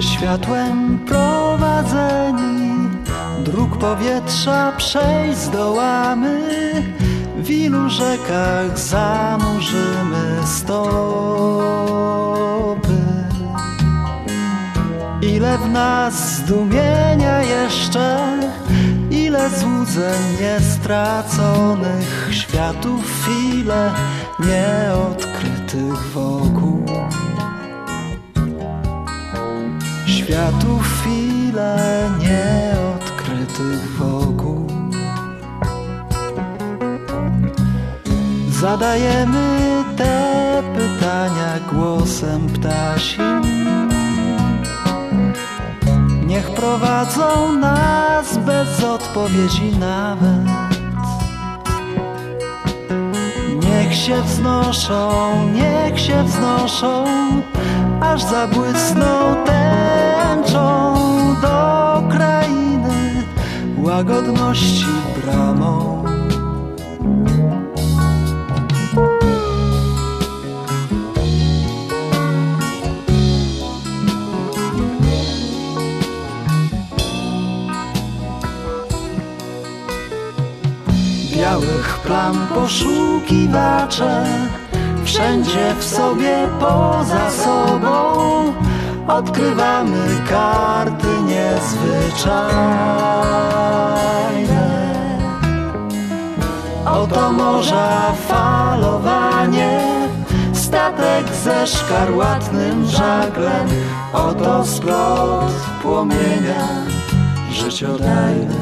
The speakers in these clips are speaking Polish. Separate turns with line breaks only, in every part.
Światłem prowadzeni. Dróg powietrza przejść zdołamy. W ilu rzekach zanurzymy stopy? Ile w nas zdumienia jeszcze Ile złudzeń niestraconych Światów ile nieodkrytych wokół Światów ile nieodkrytych wokół. Zadajemy te pytania głosem ptasim Niech prowadzą nas bez odpowiedzi nawet. Niech się wznoszą, niech się wznoszą Aż zabłysną tęczą Łagodności bramą. Białych plam poszukiwacze Wszędzie w sobie poza sobą. Odkrywamy karty niezwyczajne Oto morza falowanie. Statek ze szkarłatnym żaglem. Oto splot płomienia życiodajny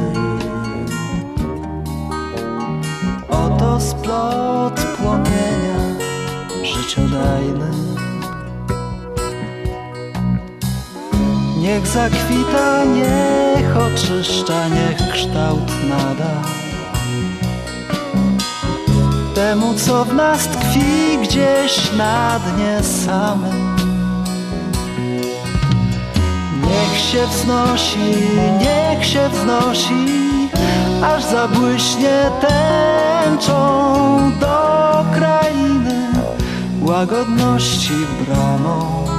Oto splot płomienia życiodajny. Niech zakwita, niech oczyszcza, niech kształt nada Temu, co w nas tkwi gdzieś na dnie samym Niech się wznosi, niech się wznosi Aż zabłyśnie tęczą do krainy Łagodności bramą